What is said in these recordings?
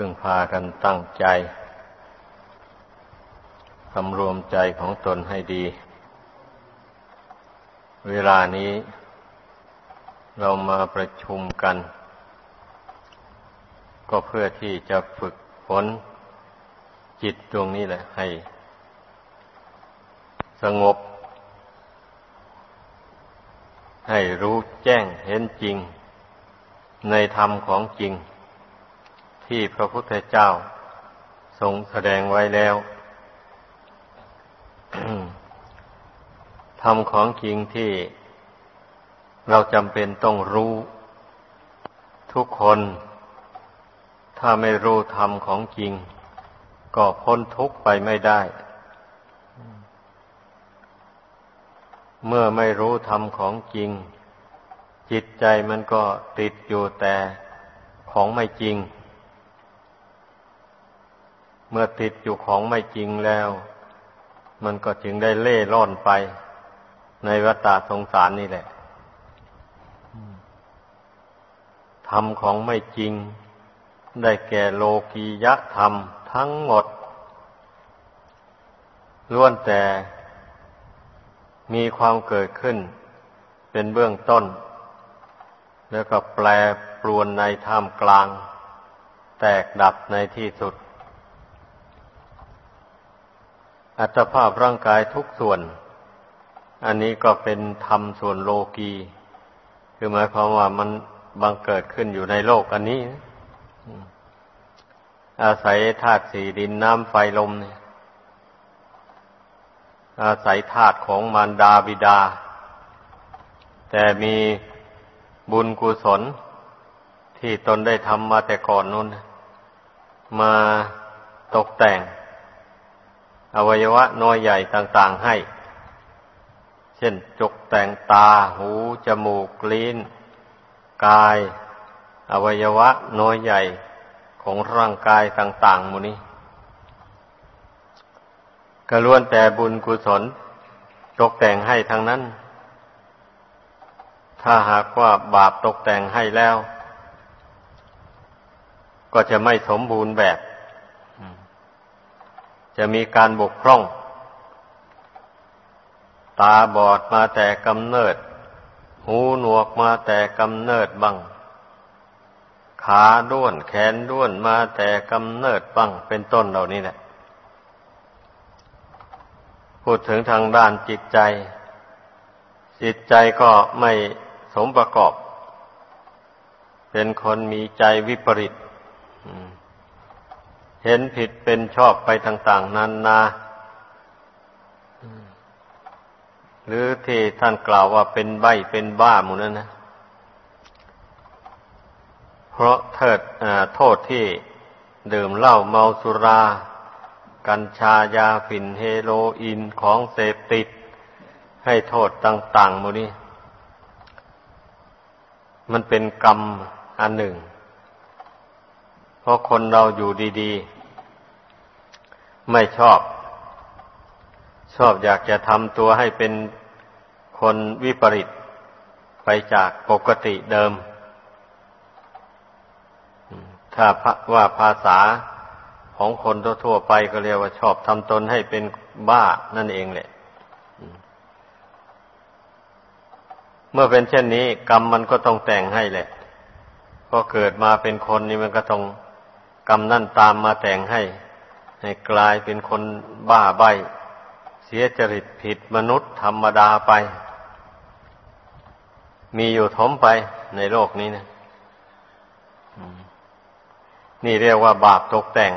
พึ่งพากันตั้งใจสำรวมใจของตนให้ดี เวลานี้ เรามาประชุมกัน ก็เพื่อที่จะฝึกฝนจิตดวงนี้แหละให้ สงบ ให้รู้แจ้งเห็นจริง ในธรรมของจริง ที่พระพุทธเจ้าทรงแสดงไว้แล้วธรรมของจริงที่เราจำเป็นต้องรู้ ทุกคน ถ้าไม่รู้ธรรมของจริง ก็พ้นทุกข์ไปไม่ได้ เมื่อไม่รู้ธรรมของจริง จิตใจมันก็ติดอยู่แต่ของไม่จริง เมื่อติดอยู่ของไม่จริงแล้ว มันก็จึงได้เล่ร่อนไป ในวัฏสงสารนี่แหละธรรมของไม่จริง ได้แก่โลกียะธรรมทั้งหมดล้วนแต่มีความเกิดขึ้น เป็นเบื้องต้น แล้วก็แปลปรวนในท่ามกลาง แตกดับในที่สุด อัตภาพร่างกายทุกส่วน อันนี้ก็เป็นธรรมส่วนโลกี คือหมายความว่ามันบังเกิดขึ้นอยู่ในโลกอันนี้ อาศัยธาตุสี่ดินน้ำไฟลมเนี่ยอาศัยธาตุของมารดาบิดา แต่มีบุญกุศล ที่ตนได้ทำมาแต่ก่อนนู้น มาตกแต่ง อวัยวะน้อยใหญ่ต่างๆให้ เช่นจกแต่งตา หู จมูก ลิ้น กาย อวัยวะน้อยใหญ่ของร่างกายต่างๆมูนี้ก็ล้วนแต่บุญกุศลตกแต่งให้ทั้งนั้น ถ้าหากว่าบาปตกแต่งให้แล้ว ก็จะไม่สมบูรณ์แบบ จะมีการบกพร่อง ตาบอดมาแต่กำเนิด หูหนวกมาแต่กำเนิดบังขาด้วนแขนด้วนมาแต่กำเนิดบังเป็นต้นเหล่านี้แหละ พูดถึงทางด้านจิตใจ จิตใจก็ไม่สมประกอบ เป็นคนมีใจวิปริต เห็นผิดเป็นชอบไปต่าง ๆนานาหรือที่ท่านกล่าวว่าเป็นใบเป็นบ้าหมูนั่นนะ เพราะเถิดโทษที่ดื่มเหล้าเมาสุรา กัญชายาฝิ่นเฮโรอีนของเสพติด ให้โทษต่างๆมูนี้ มันเป็นกรรมอันหนึ่งเพ ราะคนเราอยู่ดีๆ ไม่ชอบ ชอบอยากจะทำตัวให้เป็นคนวิปริตไปจากปกติเดิม ถ้าว่าภาษาของคนทั่วไปก็เรียกว่าชอบทำตนให้เป็นบ้านั่นเองแหละ เมื่อเป็นเช่นนี้ กรรมมันก็ต้องแต่งให้แหละพอเกิดมาเป็นคนนี่มันก็ต้อง กรรมนั่นตามมาแต่งให้ ให้กลายเป็นคนบ้าใบเสียจริตผิดมนุษย์ธรรมดาไป มีอยู่ทมไปในโลกนี้นะนี่เรียกว่าบาปตกแต่ง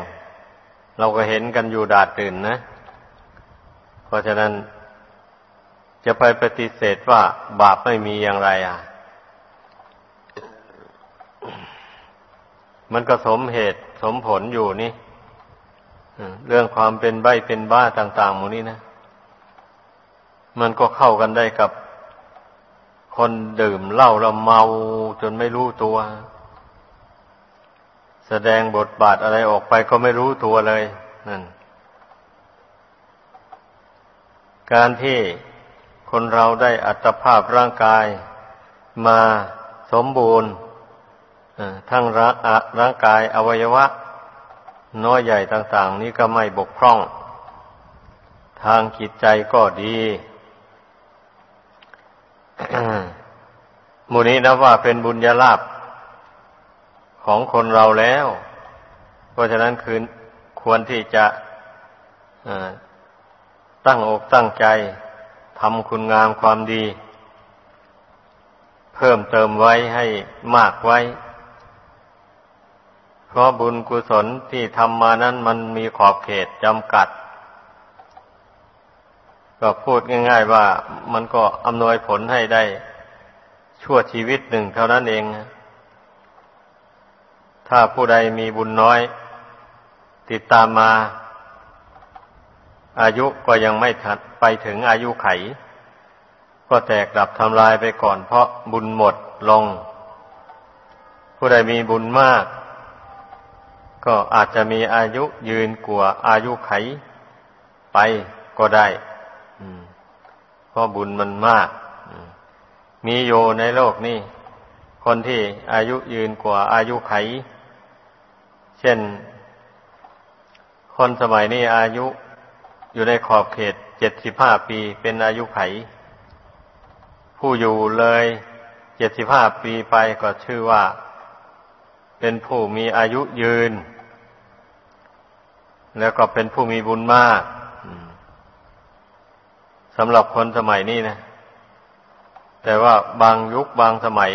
เราก็เห็นกันอยู่ดาดตื่นนะ เพราะฉะนั้น จะไปปฏิเสธว่าบาปไม่มีอย่างไรอะ มันก็สมเหตุสมผลอยู่นี่เรื่องความเป็นใบเป็นบ้าต่างๆหมูนี้นะ มันก็เข้ากันได้กับคนดื่มเหล้าแล้วเมาจนไม่รู้ตัว แสดงบทบาทอะไรออกไปก็ไม่รู้ตัวเลยนั่นการที่คนเราได้อัตภาพร่างกายมาสมบูรณ์ ทั้งร่างกายอวัยวะ น้อยใหญ่ต่างๆ นี้ก็ไม่บกพร่อง ทางจิตใจก็ดีมูนี้นะว่าเป็นบุญญาลาภของคนเราแล้ว เพราะฉะนั้นคือควรที่จะตั้งอกตั้งใจทำคุณงามความดี เพิ่มเติมไว้ให้มากไว้ เพราะบุญกุศลที่ทำมานั้นมันมีขอบเขตจำกัด ก็พูดง่าย ๆว่ามันก็อำนวยผลให้ได้ชั่วชีวิตหนึ่งเท่านั้นเอง ถ้าผู้ใดมีบุญน้อย ติดตามมา อายุก็ยังไม่ถัดไปถึงอายุไข ก็แตกดับทำลายไปก่อนเพราะบุญหมดลง ผู้ใดมีบุญมาก ก็อาจจะมีอายุยืนกว่าอายุไขไปก็ได้เพราะบุญมันมาก มีอยู่ในโลกนี้คนที่อายุยืนกว่าอายุไข เช่น คนสมัยนี้อายุอยู่ในขอบเขตเจ็ดสิบห้าปีเป็นอายุไข ผู้อยู่เลยเจ็ดสิบห้าปีไปก็ชื่อว่า เป็นผู้มีอายุยืน แล้วก็เป็นผู้มีบุญมากสำหรับคนสมัยนี้นะ แต่ว่าบางยุคบางสมัย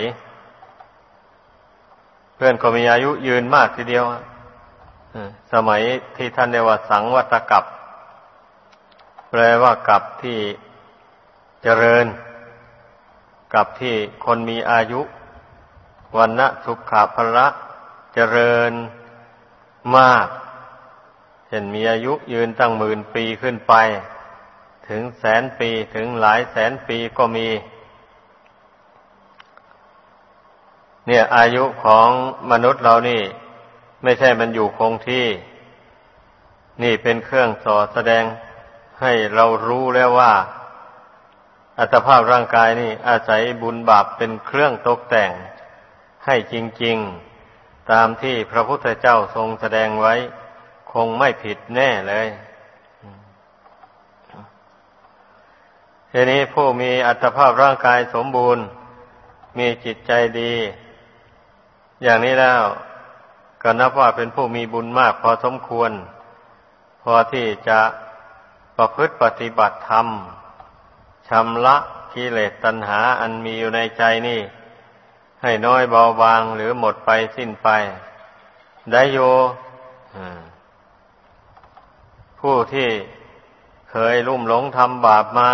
เพื่อนก็มีอายุยืนมากทีเดียวสมัยที่ท่านเรียกว่าสังวัตกับแปลว่ากับที่เจริญ กับที่คนมีอายุวันณะสุขาภละ เจริญมาก เช่นมีอายุยืนตั้งหมื่นปีขึ้นไป ถึงแสนปีถึงหลายแสนปีก็มี เนี่ย อายุของมนุษย์เรานี่ ไม่ใช่มันอยู่คงที่ นี่เป็นเครื่องสอแสดงให้เรารู้แล้วว่า อัตภาพร่างกายนี่ อาศัยบุญบาปเป็นเครื่องตกแต่งให้จริง ๆ ตามที่พระพุทธเจ้าทรงแสดงไว้ คงไม่ผิดแน่เลยทีนี้ผู้มีอัตภาพร่างกายสมบูรณ์ มีจิตใจดี อย่างนี้แล้วก็นับว่าเป็นผู้มีบุญมากพอสมควร พอที่จะประพฤติปฏิบัติธรรมชำระกิเลสตัณหาอันมีอยู่ในใจนี่ ให้น้อยเบาบางหรือหมดไปสิ้นไป ได้โยผู้ที่เคยลุ่มหลงทำบาปมา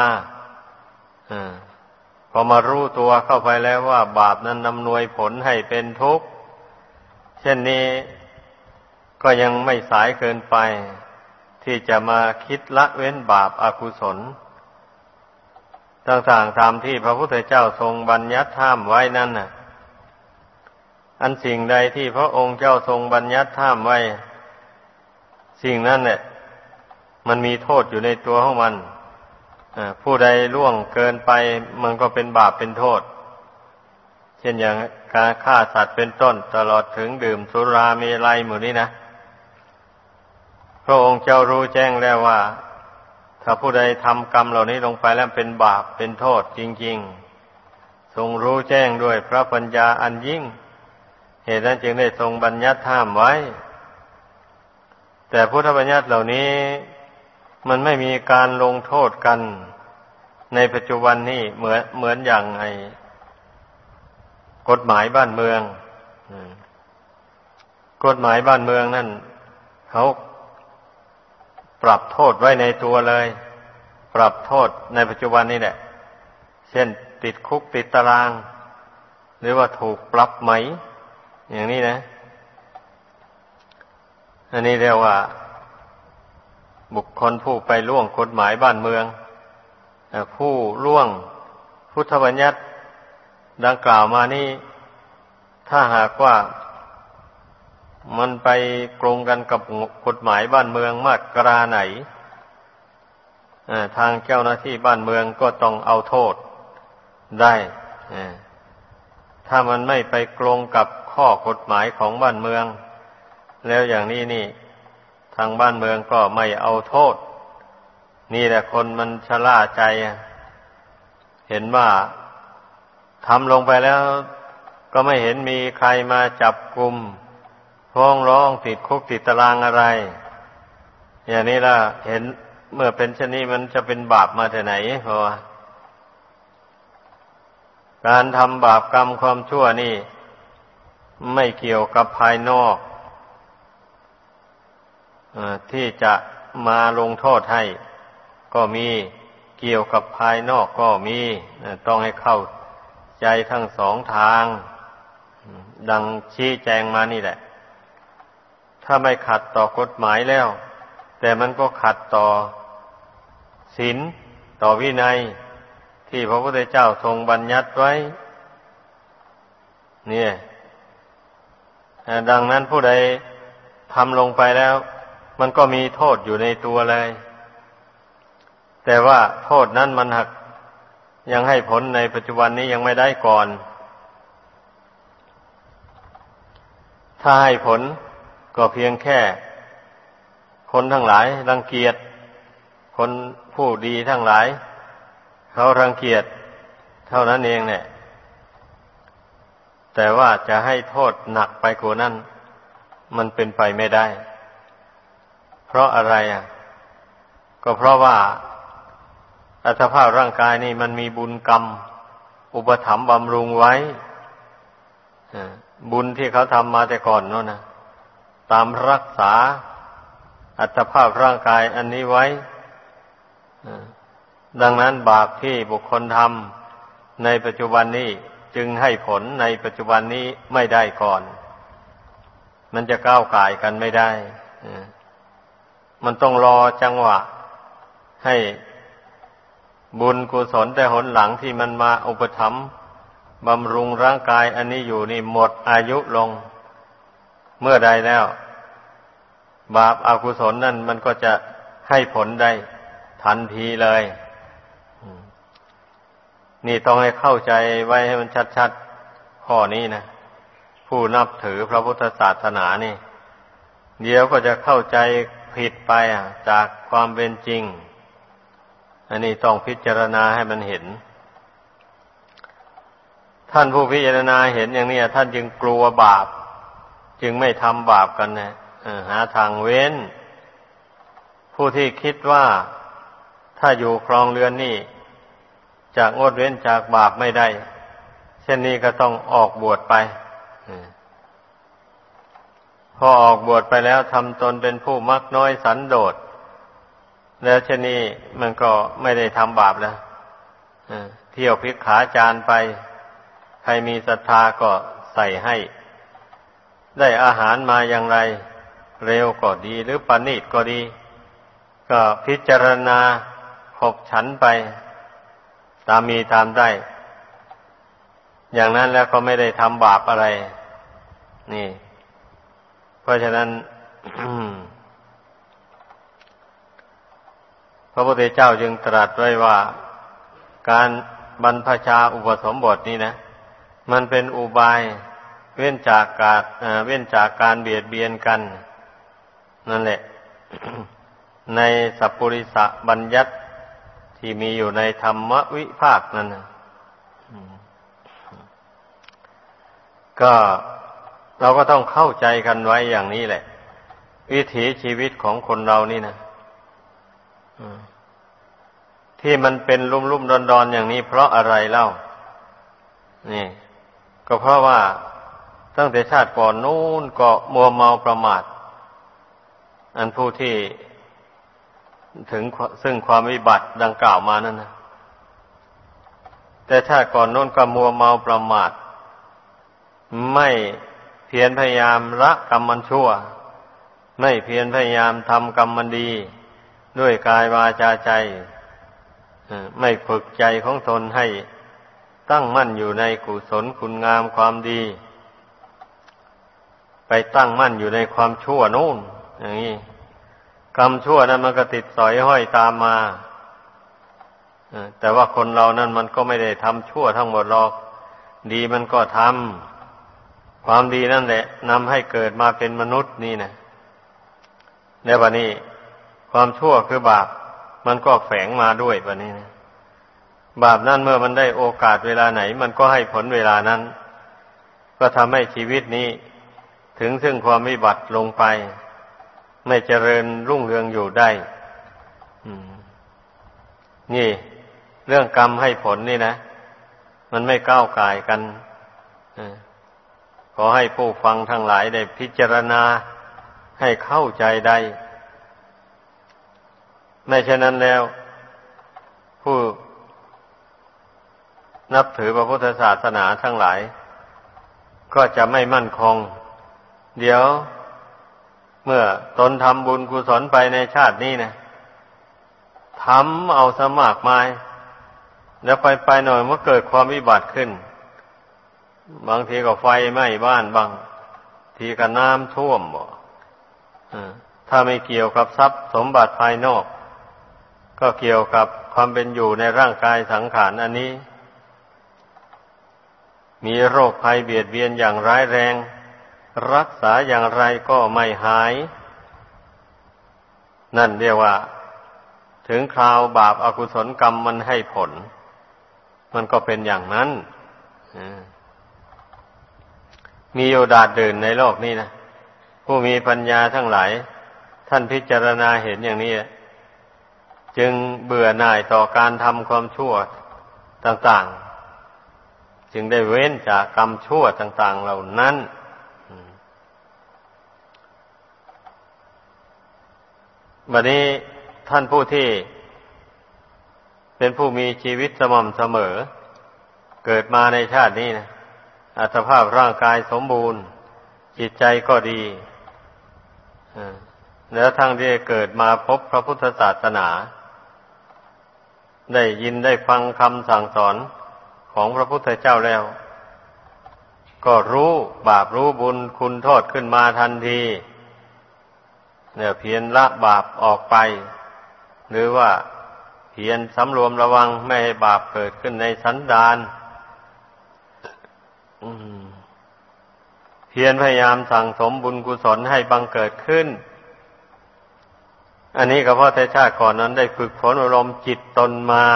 พอมารู้ตัวเข้าไปแล้วว่า บาปนั้นนำนวยผลให้เป็นทุกข์ เช่นนี้ก็ยังไม่สายเกินไป ที่จะมาคิดละเว้นบาปอากุศล ต่างๆตามที่พระพุทธเจ้าทรงบัญญัติห้ามไว้นั่นน่ะ อันสิ่งใดที่พระองค์เจ้าทรงบัญญัติห้ามไว้ สิ่งนั้นเนี่ยมันมีโทษอยู่ในตัวของมันผู้ใดล่วงเกินไปมันก็เป็นบาปเป็นโทษ เช่นอย่างการฆ่าสัตว์เป็นต้นตลอดถึงดื่มสุรามลัยหมดนี้นะพระองค์เจ้ารู้แจ้งแล้วว่า ถ้าผู้ใดทำกรรมเหล่านี้ลงไปแล้วเป็นบาปเป็นโทษจริง ๆ ทรงรู้แจ้งด้วยพระปัญญาอันยิ่ง เหตุนั้นจึงได้ทรงบัญญัติห้ามไว้ แต่พุทธบัญญัติเหล่านี้ มันไม่มีการลงโทษกัน ในปัจจุบันนี้เหมือนเหมือนอย่างไอกฎหมายบ้านเมืองกฎหมายบ้านเมืองนั่นเขาปรับโทษไว้ในตัวเลย ปรับโทษในปัจจุบันนี้แหละ เช่นติดคุกติดตาราง หรือว่าถูกปรับไหม อย่างนี้นะ อันนี้เรียกว่า บุคคลผู้ไปล่วงกฎหมายบ้านเมือง ผู้ล่วงพุทธบัญญัติดังกล่าวมานี้ถ้าหากว่ามันไปกรงกันกับกฎหมายบ้านเมืองมากกราไหนทางเจ้าหน้าที่บ้านเมืองก็ต้องเอาโทษได้ ถ้ามันไม่ไปกรงกับ ข้อกฎหมายของบ้านเมือง แล้วอย่างนี้นี่ ทางบ้านเมืองก็ไม่เอาโทษ นี่แหละคนมันชะล่าใจเห็นว่าทำลงไปแล้ว ก็ไม่เห็นมีใครมาจับกลุ่มฟ้องร้องติดคุกติดตารางอะไร อย่างนี้ล่ะเห็นเมื่อเป็นเช่นนี้มันจะเป็นบาปมาแต่ไหนเพราะการทำบาปกรรมความชั่วนี่ ไม่เกี่ยวกับภายนอกอที่จะมาลงโทษให้ก็มีเกี่ยวกับภายนอกก็มีต้องให้เข้าใจทั้งสองทาง ดังชี้แจงมานี่แหละ ถ้าไม่ขัดต่อกฎหมายแล้ว แต่มันก็ขัดต่อศีลต่อวินัย ที่พระพุทธเจ้าทรงบัญญัติไว้ เนี่ย ดังนั้นผู้ใดทำลงไปแล้ว มันก็มีโทษอยู่ในตัวเลย แต่ว่าโทษนั้นมันหักยังให้ผลในปัจจุบันนี้ยังไม่ได้ก่อน ถ้าให้ผลก็เพียงแค่ คนทั้งหลายรังเกียจ คนผู้ดีทั้งหลาย เขารังเกียจ เท่านั้นเองเนี่ย แต่ว่าจะให้โทษหนักไปกว่านั้น มันเป็นไปไม่ได้ เพราะอะไรอะ ก็เพราะว่าอัตภาพร่างกายนี่มันมีบุญกรรม อุปถัมภ์บำรุงไว้บุญที่เขาทำมาแต่ก่อนนั่นนะตามรักษาอัตภาพร่างกายอันนี้ไว้ดังนั้นบาปที่บุคคลทำในปัจจุบันนี้ จึงให้ผลในปัจจุบันนี้ไม่ได้ก่อน มันจะก้าวไก่กันไม่ได้มันต้องรอจังหวะ ให้บุญกุศลแต่หนหลังที่มันมาอุปถัมภ์บำรุงร่างกายอันนี้อยู่นี่หมดอายุลง เมื่อใดแล้ว บาปอากุศลนั่นมันก็จะให้ผลได้ทันทีเลย นี่ต้องให้เข้าใจไว้ให้มันชัดๆข้อนี้นะผู้นับถือพระพุทธศาสนานี่ เดี๋ยวก็จะเข้าใจผิดไปจากความเป็นจริง อันนี้ต้องพิจารณาให้มันเห็น ท่านผู้พิจารณาเห็นอย่างนี้ท่านจึงกลัวบาป จึงไม่ทำบาปกันนะหาทางเว้น ผู้ที่คิดว่าถ้าอยู่ครองเรือนนี่ จากงดเว้นจากบาปไม่ได้ เช่นนี้ก็ต้องออกบวชไปพอออกบวชไปแล้วทำตนเป็นผู้มักน้อยสันโดษ แล้วเช่นนี้มันก็ไม่ได้ทำบาปแล้วเที่ยวพิกขาจานไป ใครมีศรัทธาก็ใส่ให้ ได้อาหารมาอย่างไร เร็วก็ดี หรือปณิตก็ดี ก็พิจารณาขบฉันไป ตามมีตามได้ อย่างนั้นแล้วก็ไม่ได้ทำบาปอะไร นี่ เพราะฉะนั้นพระพุทธเจ้าจึงตรัสไว้ว่า การบรรพชาอุปสมบทนี้นะ มันเป็นอุบาย เว้นจากการเว้นจากการเบียดเบียนกัน นั่นแหละ ในสัพปริสะบัญญัติ ที่มีอยู่ในธรรมวิภาคนั้นก็เราก็ต้องเข้าใจกันไว้อย่างนี้แหละ วิถีชีวิตของคนเรานี่นะที่มันเป็นรุ่มรุ่มดอนดอนอย่างนี้ เพราะอะไรเล่า นี่ ก็เพราะว่าตั้งแต่ชาติก่อนนู้นก็มัวเมาประมาท อันผู้ที่ ถึงซึ่งความวิบัติดังกล่าวมานั่นนะแต่ถ้าก่อนโน้นก็มัวเมาประมาท ไม่เพียรพยายามละกรรมมันชั่ว ไม่เพียรพยายามทำกรรมมันดี ด้วยกายวาจาใจไม่ฝึกใจของตนให้ตั้งมั่นอยู่ในกุศลคุณงามความดี ไปตั้งมั่นอยู่ในความชั่วนู่นอย่างนี้ กรรมชั่วนั้นมันก็ติดสอยห้อยตามมาแต่ว่าคนเรานั้นมันก็ไม่ได้ทำชั่วทั้งหมดหรอก ดีมันก็ทำความดีนั่นแหละนำให้เกิดมาเป็นมนุษย์นี่นะในวันนี้ ความชั่วคือบาป มันก็แฝงมาด้วยวันนี้นะบาปนั้นเมื่อมันได้โอกาสเวลาไหน มันก็ให้ผลเวลานั้น ก็ทำให้ชีวิตนี้ ถึงซึ่งความวิบัติลงไป ไม่เจริญรุ่งเรืองอยู่ได้นี่ เรื่องกรรมให้ผลนี่นะ มันไม่ก้าวกายกันขอให้ผู้ฟังทั้งหลายได้พิจารณาให้เข้าใจได้ ไม่เช่นนั้นแล้ว ผู้นับถือพระพุทธศาสนาทั้งหลาย ก็จะไม่มั่นคง เดี๋ยว เมื่อตนทำบุญกุศลไปในชาตินี้นะทำเอาสมากมาย แล้วไปไปหน่อยเมื่อเกิดความวิบัติขึ้น บางทีก็ไฟไหม้บ้านบาง ทีก็น้ำท่วมบ่ถ้าไม่เกี่ยวกับทรัพย์สมบัติภายนอก ก็เกี่ยวกับความเป็นอยู่ในร่างกายสังขารอันนี้ มีโรคภัยเบียดเบียนอย่างร้ายแรง รักษาอย่างไรก็ไม่หาย นั่นเรียกว่า ถึงคราวบาปอากุศลกรรมมันให้ผล มันก็เป็นอย่างนั้น มีโยดาดเดินในโลกนี้นะ ผู้มีปัญญาทั้งหลาย ท่านพิจารณาเห็นอย่างนี้ จึงเบื่อหน่ายต่อการทำความชั่วต่าง ๆ จึงได้เว้นจากกรรมชั่วต่าง ๆ เหล่านั้น บัดนี้ท่านผู้ที่ เป็นผู้มีชีวิตสม่ำเสมอ เกิดมาในชาตินี้นะอัตภาพร่างกายสมบูรณ์ จิตใจก็ดีแล้วทั้งที่เกิดมาพบพระพุทธศาสนา ได้ยินได้ฟังคำสั่งสอนของพระพุทธเจ้าแล้ว ก็รู้บาปรู้บุญคุณโทษขึ้นมาทันที เนี่ยเพียรละบาปออกไป หรือว่าเพียรสำรวมระวังไม่ให้บาปเกิดขึ้นในสันดานเพียรพยายามสั่งสมบุญกุศลให้บังเกิดขึ้น อันนี้ก็เพราะแต่ชาติก่อนนั้นได้ฝึกฝนอารมณ์จิตตนมา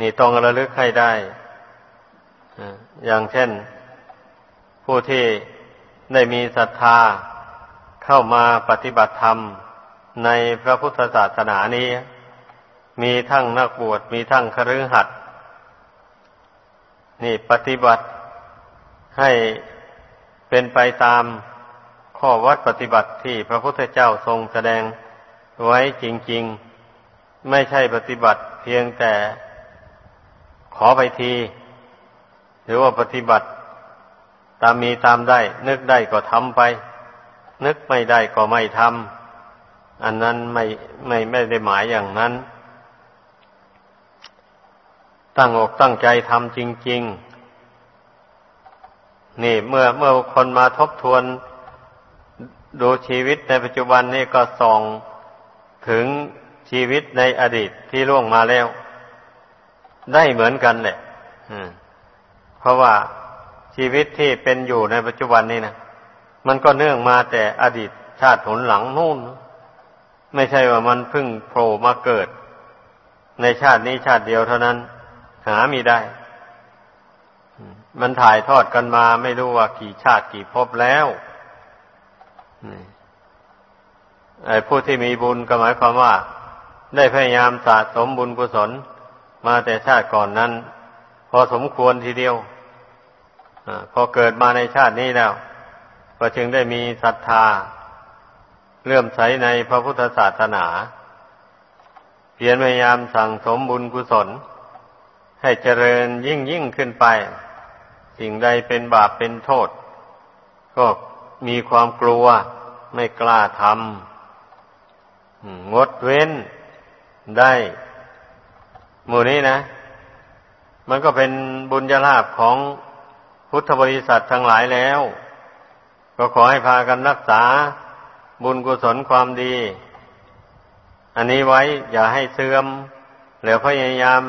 นี่ต้องระลึกให้ได้ อย่างเช่น ผู้ที่ได้มีศรัทธา เข้ามาปฏิบัติธรรมในพระพุทธศาสนานี้ มีทั้งนักบวชมีทั้งคฤหัสถ์นี่ปฏิบัติให้เป็นไปตามข้อวัดปฏิบัติที่พระพุทธเจ้าทรงแสดงไว้จริง ๆ ไม่ใช่ปฏิบัติเพียงแต่ขอไปที หรือว่าปฏิบัติตามมีตามได้ นึกได้ก็ทำไป นึกไม่ได้ก็ไม่ทำอันนั้นไม่ไม่ไม่ได้หมายอย่างนั้น ตั้งอกตั้งใจทำจริง ๆ นี่เมื่อเมื่อคนมาทบทวนดูชีวิตในปัจจุบันนี่ก็ส่องถึงชีวิตในอดีตที่ล่วงมาแล้ว ได้เหมือนกันแหละเพราะว่าชีวิตที่เป็นอยู่ในปัจจุบันนี้นะ มันก็เนื่องมาแต่อดีตชาติผลหลังนู่น ไม่ใช่ว่ามันเพิ่งโผล่มาเกิด ในชาตินี้ชาติเดียวเท่านั้น หามีได้ มันถ่ายทอดกันมาไม่รู้ว่ากี่ชาติกี่ภพแล้วไอ้ผู้ที่มีบุญก็หมายความว่า ได้พยายามสะสมบุญกุศล มาแต่ชาติก่อนนั้น พอสมควรทีเดียวอพอเกิดมาในชาตินี้แล้ว ก็จึงได้มีศรัทธาเลื่อมใสในพระพุทธศาสนา เพียรพยายามสั่งสมบุญกุศล ให้เจริญยิ่งยิ่งขึ้นไป สิ่งใดเป็นบาปเป็นโทษ ก็มีความกลัวไม่กล้าทำงดเว้นได้หมู่นี้นะ มันก็เป็นบุญญาลาภของพุทธบริษัททั้งหลายแล้ว ก็ขอให้พากันรักษาบุญกุศลความดี อันนี้ไว้อย่าให้เสื่อมแล้วพยายาม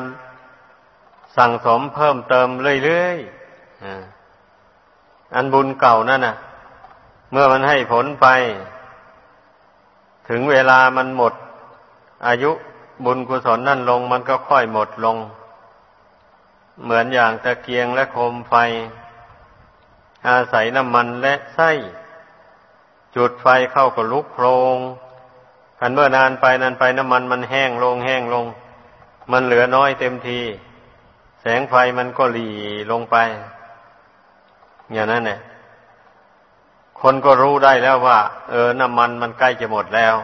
สั่งสมเพิ่มเติมเรื่อยๆอันบุญเก่านั่นน่ะ เมื่อมันให้ผลไป ถึงเวลามันหมด อายุบุญกุศลนั่นลง มันก็ค่อยหมดลง เหมือนอย่างตะเกียงและโคมไฟ อาศัยน้ำมันและไส้ จุดไฟเข้าก็ลุกโพรงกันเมื่อนานไปนานไปน้ำมันมันแห้งลงแห้งลง มันเหลือน้อยเต็มที แสงไฟมันก็หลีลงไป อย่างนั้นเนี่ยคนก็รู้ได้แล้วว่า เออ น้ำมันมันใกล้จะหมดแล้ว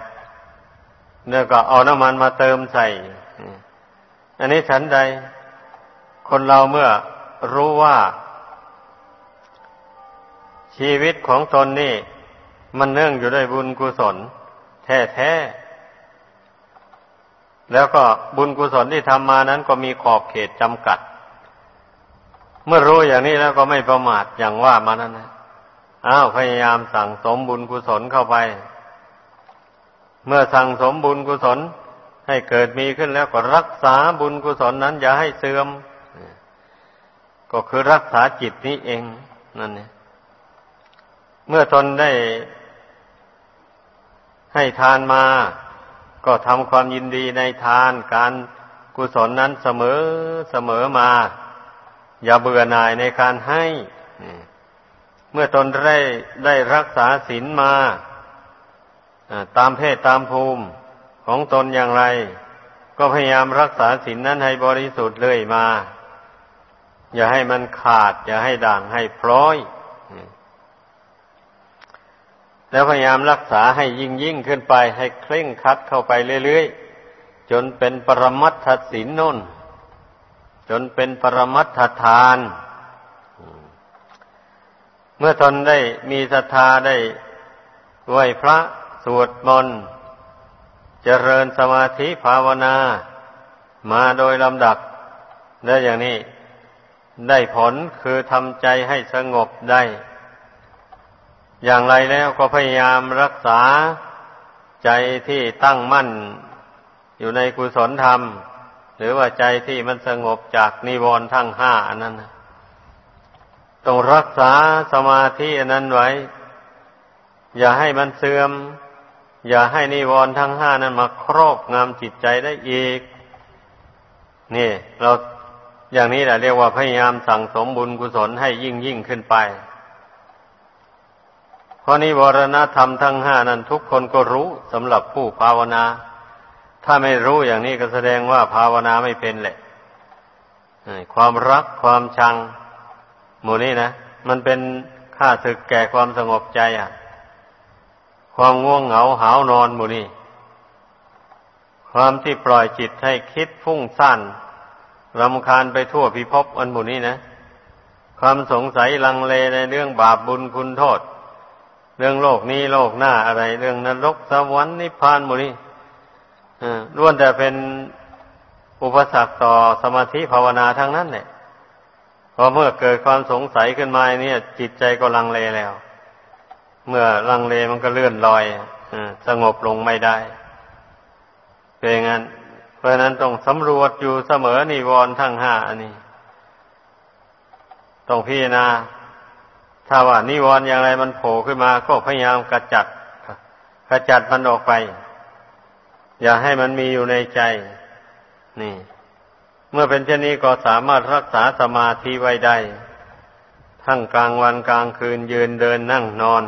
เนี่ยก็เอาน้ำมันมาเติมใส่ อันนี้ฉันใด คนเราเมื่อรู้ว่า ชีวิตของตนนี่ มันเนื่องอยู่ด้วยบุญกุศล แท้ๆ แล้วก็บุญกุศลที่ทำมานั้นก็มีขอบเขตจำกัด เมื่อรู้อย่างนี้แล้วก็ไม่ประมาทอย่างว่ามานั้นนะอ้าวพยายามสั่งสมบุญกุศลเข้าไป เมื่อสั่งสมบุญกุศลให้เกิดมีขึ้นแล้วก็รักษาบุญกุศลนั้น อย่าให้เสื่อม ก็คือรักษาจิตนี้เองนั่นเนี่ย เมื่อตนได้ให้ทานมา ก็ทำความยินดีในทานการกุศลนั้นเสมอเสมอมา อย่าเบื่อหน่ายในการให้ เมื่อตนได้ได้รักษาศีลมาตามเพศตามภูมิของตนอย่างไร ก็พยายามรักษาศีลนั้นให้บริสุทธิ์เลยมา อย่าให้มันขาด อย่าให้ด่างให้พร้อย แล้วพยายามรักษาให้ยิ่งยิ่งขึ้นไป ให้เคร่งคัดเข้าไปเรื่อยๆ จนเป็นปรมัตถศีลนุ่น จนเป็นปรมัตถทาน เมื่อตนได้มีศรัทธาได้ไหวพระสวดมนต์เจริญสมาธิภาวนา มาโดยลำดับได้อย่างนี้ได้ผลคือทำใจให้สงบได้ อย่างไรแล้วก็พยายามรักษาใจที่ตั้งมั่น อยู่ในกุศลธรรม หรือว่าใจที่มันสงบจากนิวรณ์ทั้งห้าอันนั้นต้องรักษาสมาธิอันนั้นไว้ อย่าให้มันเสื่อม อย่าให้นิวรณ์ทั้งห้านั้นมาครอบงำจิตใจได้อีก นี่ เราอย่างนี้แหละเรียกว่าพยายามสั่งสมบุญกุศลให้ยิ่งยิ่งขึ้นไป ราะนิวรณธรรมทั้งห้านั้นทุกคนก็รู้สำหรับผู้ภาวนา ถ้าไม่รู้อย่างนี้ก็แสดงว่าภาวนาไม่เป็นแหละความรักความชังหมู่นี้นะมันเป็นค่าศึกแก่ความสงบใจอะ ความง่วงเหงาหาวนอนหมู่นี้ความที่ปล่อยจิตให้คิดฟุ้งซ่านรำคาญไปทั่วพิภพอันหมู่นี้นะ ความสงสัยลังเลในเรื่องบาปบุญคุณโทษ เรื่องโลกนี้โลกหน้าอะไร เรื่องนรกสวรรค์นิพพานหมู่นี้ล้วนแต่เป็นอุปสรรคต่อสมาธิภาวนาทั้งนั้นแหละพอเมื่อเกิดความสงสัยขึ้นมาเนี่ย จิตใจก็ลังเลแล้ว เมื่อลังเลมันก็เลื่อนลอยอสงบลงไม่ได้เป็นงั้น เพราะนั้นต้องสำรวจอยู่เสมอนิวรณ์ทั้งห้าอันนี้ ต้องพิจารณา ถ้าว่านิวรณ์อย่างไรมันโผล่ขึ้นมา ก็พยายามกระจัดกระจัดมันออกไป อย่าให้มันมีอยู่ในใจ นี่ เมื่อเป็นเช่นนี้ก็สามารถรักษาสมาธิไว้ได้ ทั้งกลางวันกลางคืนยืนเดินนั่งนอน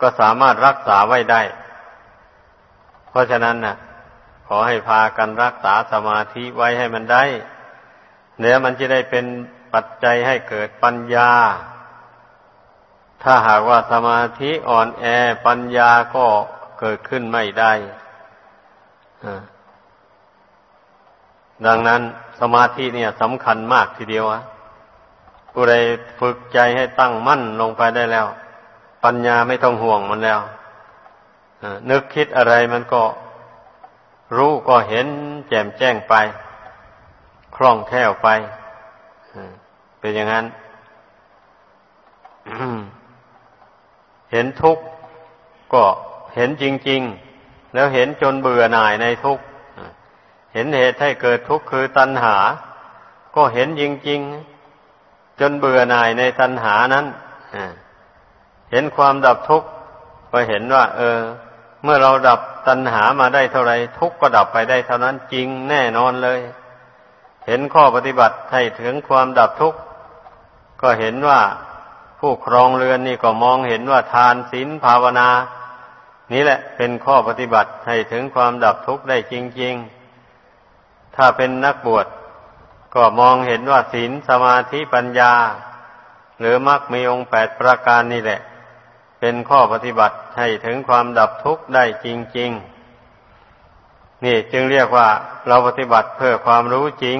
ก็สามารถรักษาไว้ได้ เพราะฉะนั้นนะ่ะ ขอให้พากันรักษาสมาธิไว้ให้มันได้เดี๋ยวมันจะได้เป็น ปัจจัยให้เกิดปัญญา ถ้าหากว่าสมาธิอ่อนแอปัญญาก็เกิดขึ้นไม่ได้ ดังนั้นสมาธิเนี่ยสำคัญมากทีเดียวอะผู้ใดฝึกใจให้ตั้งมั่นลงไปได้แล้ว ปัญญาไม่ต้องห่วงมันแล้วนึกคิดอะไรมันก็รู้ก็เห็นแจ่มแจ้งไป คล่องแคล่วไป เป็นอย่างนั้น เห็นทุกข์ก็เห็นจริง ๆ แล้วเห็นจนเบื่อหน่ายในทุกข์เห็นเหตุให้เกิดทุกข์คือตัณหา ก็เห็นจริง ๆ จนเบื่อหน่ายในตัณหานั้นเห็นความดับทุกข์ก็เห็นว่า เออ เมื่อเราดับตัณหามาได้เท่าไรทุกข์ก็ดับไปได้เท่านั้นจริงแน่นอนเลย เห็นข้อปฏิบัติให้ถึงความดับทุกข์ ก็เห็นว่าผู้ครองเรือนนี่ก็มองเห็นว่าทานศีลภาวนา นี่แหละเป็นข้อปฏิบัติให้ถึงความดับทุกข์ได้จริง ๆ ถ้าเป็นนักบวชก็มองเห็นว่าศีลสมาธิปัญญา หรือมรรคมีองค์แปดประการนี่แหละ เป็นข้อปฏิบัติให้ถึงความดับทุกข์ได้จริง ๆ นี่จึงเรียกว่าเราปฏิบัติเพื่อความรู้จริง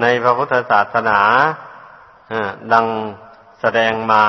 ในพระพุทธศาสนา ดังแสดงมา